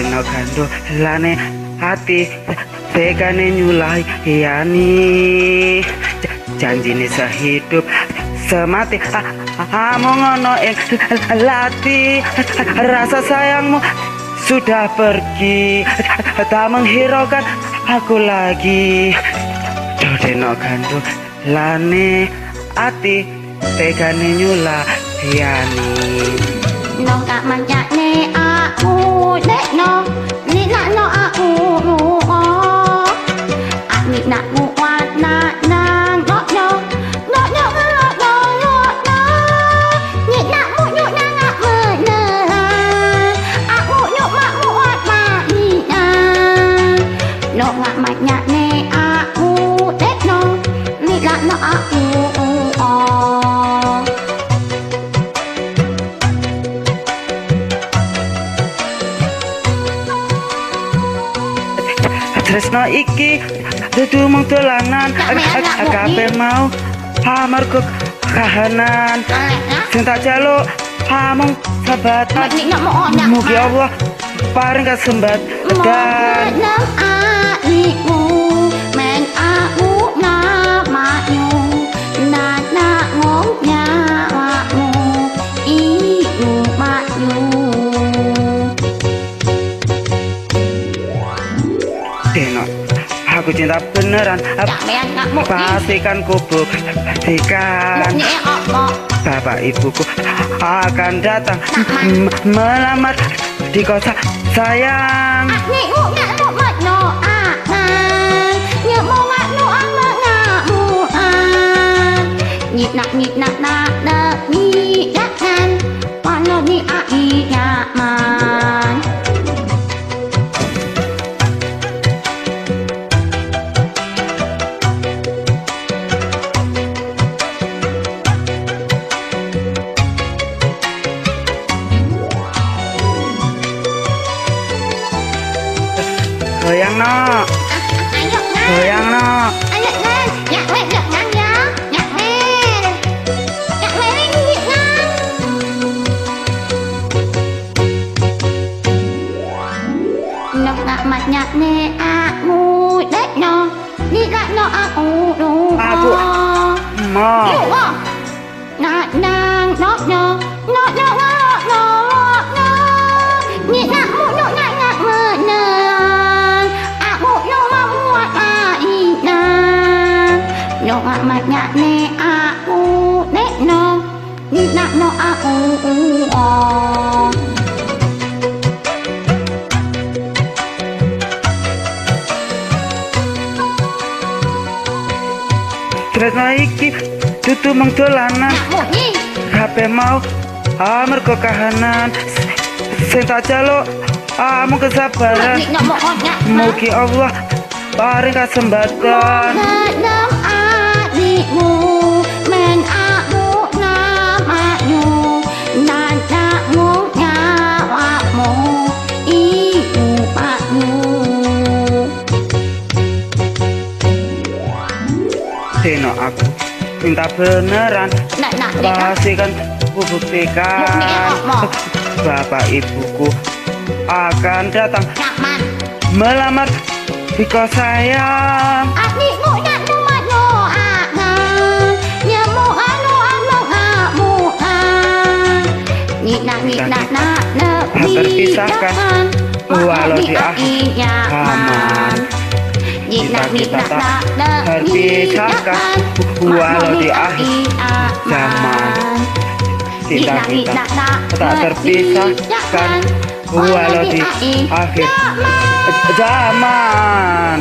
gandolane hati tegane nyulai yani. Janjine sehidup semati kamu ngono lati. Rasa sayangmu sudah pergi tak menghiraukan aku lagi. Dodeno gandolane hati tegane น้องกะมันจะเนอาอูเดน้อนี่นะน้องอาอูรูอ๋ออะนี่นะมูวานาน Tresno iki dudu mung dolanan kabeh mau amarga kahanan sing tak jaluk amung sabatan Mak ni nak mau nak mugi Allah paring kesempatan Mengenang aku cinta beneran. Pastikan kubu. Pastikan. Bapak ibuku akan datang Melamar di kota sayang. 这样呢这样呢 do ngak mat nyak ne aku ne no. Ni nak no aku u u o. Iki tutu mung HP nah, mau amar ah, kahanan. Sing tak jaluk amung ah, kesabaran. Mugi Allah bareng paring kasembatan. Deno aku minta beneran Nak nak pastikan ku buktikan. Bapak ibuku akan datang Nyaman melamar di kos sayang Adikmu sakit terpisahkan walau di akhir zaman jika kita tak terpisahkan walau di akhir zaman. Jika kita tak terpisahkan walau di akhir zaman.